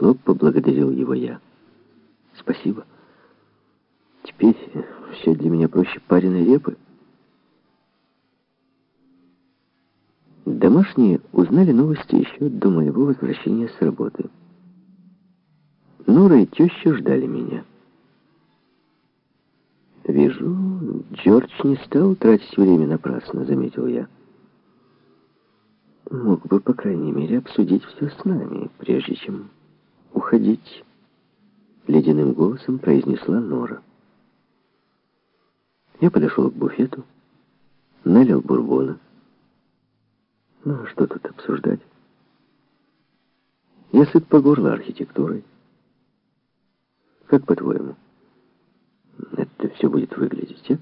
Тепло поблагодарил его я. Спасибо. Теперь все для меня проще пареной репы. Домашние узнали новости еще до моего возвращения с работы. Нора и теща ждали меня. «Вижу, Джордж не стал тратить время напрасно», — заметил я. «Мог бы, по крайней мере, обсудить все с нами, прежде чем уходить», — ледяным голосом произнесла Нора. Я подошел к буфету, налил бурбона. Ну, а что тут обсуждать? Я сыт по горло архитектурой. Как по-твоему, это все будет выглядеть, а?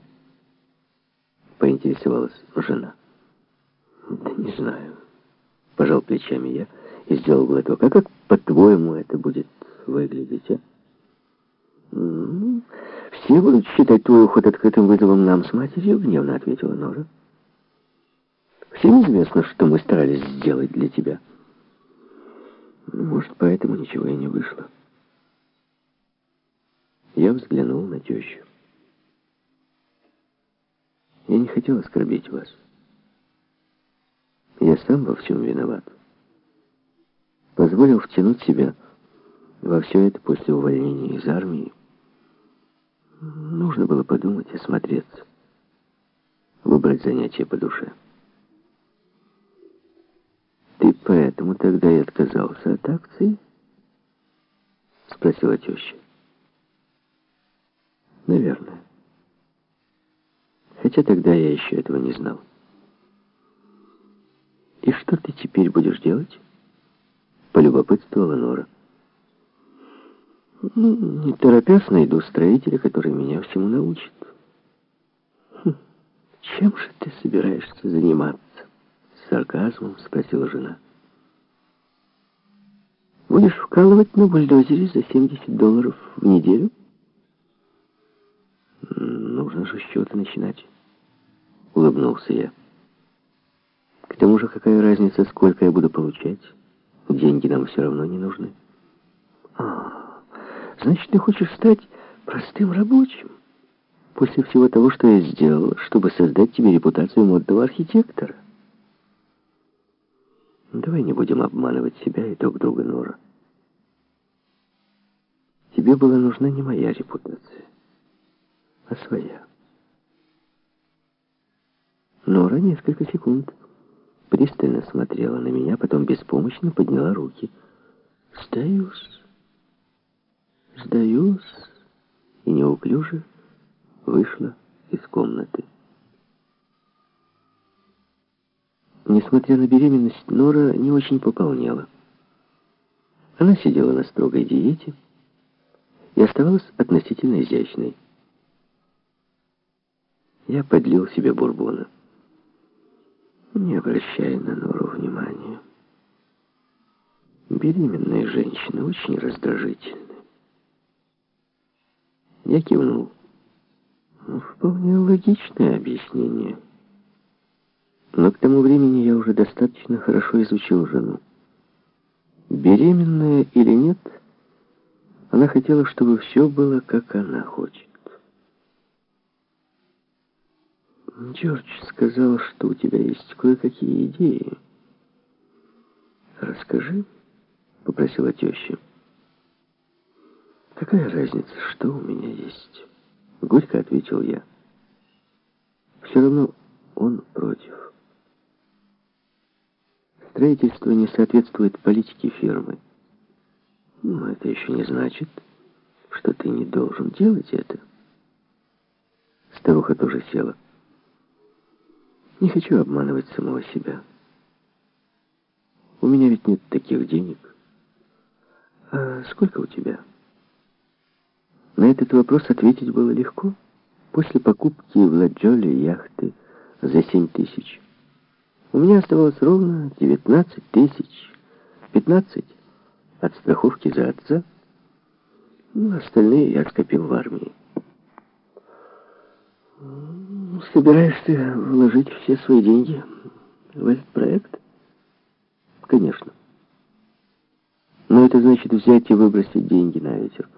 Поинтересовалась жена. Да не знаю. Пожал плечами я и сделал глоток. А как, по-твоему, это будет выглядеть, а? Ну, все будут считать твой уход открытым вызовом нам с матерью, гневно ответила Нора. Всем известно, что мы старались сделать для тебя. Может, поэтому ничего и не вышло. Я взглянул на тещу. Я не хотел оскорбить вас. Я сам во всем виноват. Позволил втянуть себя во все это после увольнения из армии. Нужно было подумать, осмотреться, выбрать занятие по душе. «Ты поэтому тогда и отказался от акции?» — спросила теща. «Наверное. Хотя тогда я еще этого не знал». «И что ты теперь будешь делать?» — полюбопытствовала Нора. «Ну, не торопясь, найду строителя, который меня всему научит». Хм, «Чем же ты собираешься заниматься?» сарказмом спросила жена. «Будешь вкалывать на бульдозере за 70 долларов в неделю?» «Нужно же с чего-то начинать», — улыбнулся я. «К тому же какая разница, сколько я буду получать? Деньги нам все равно не нужны». «А, значит, ты хочешь стать простым рабочим?» после всего того, что я сделал, чтобы создать тебе репутацию модного архитектора. Давай не будем обманывать себя и друг друга, Нора. Тебе была нужна не моя репутация, а своя. Нора несколько секунд пристально смотрела на меня, потом беспомощно подняла руки. «Сдаюсь, сдаюсь», и неуклюже вышла из комнаты. Несмотря на беременность, Нора не очень пополнела. Она сидела на строгой диете и оставалась относительно изящной. Я подлил себе бурбона. Не обращай на Нору внимания. Беременные женщины очень раздражительны. Я кивнул. Вполне логичное объяснение. Но к тому времени я уже достаточно хорошо изучил жену. Беременная или нет, она хотела, чтобы все было, как она хочет. Джордж сказал, что у тебя есть кое-какие идеи. «Расскажи», — попросила теща. «Какая разница, что у меня есть?» Горько ответил я. «Все равно он против». Строительство не соответствует политике фирмы. Но это еще не значит, что ты не должен делать это. Старуха тоже села. Не хочу обманывать самого себя. У меня ведь нет таких денег. А сколько у тебя? На этот вопрос ответить было легко. После покупки в Ладжоле яхты за семь тысяч у меня оставалось ровно 19 тысяч, 15 от страховки за отца, ну, остальные я скопил в армии. Собираешься вложить все свои деньги в этот проект? Конечно. Но это значит взять и выбросить деньги на ветер.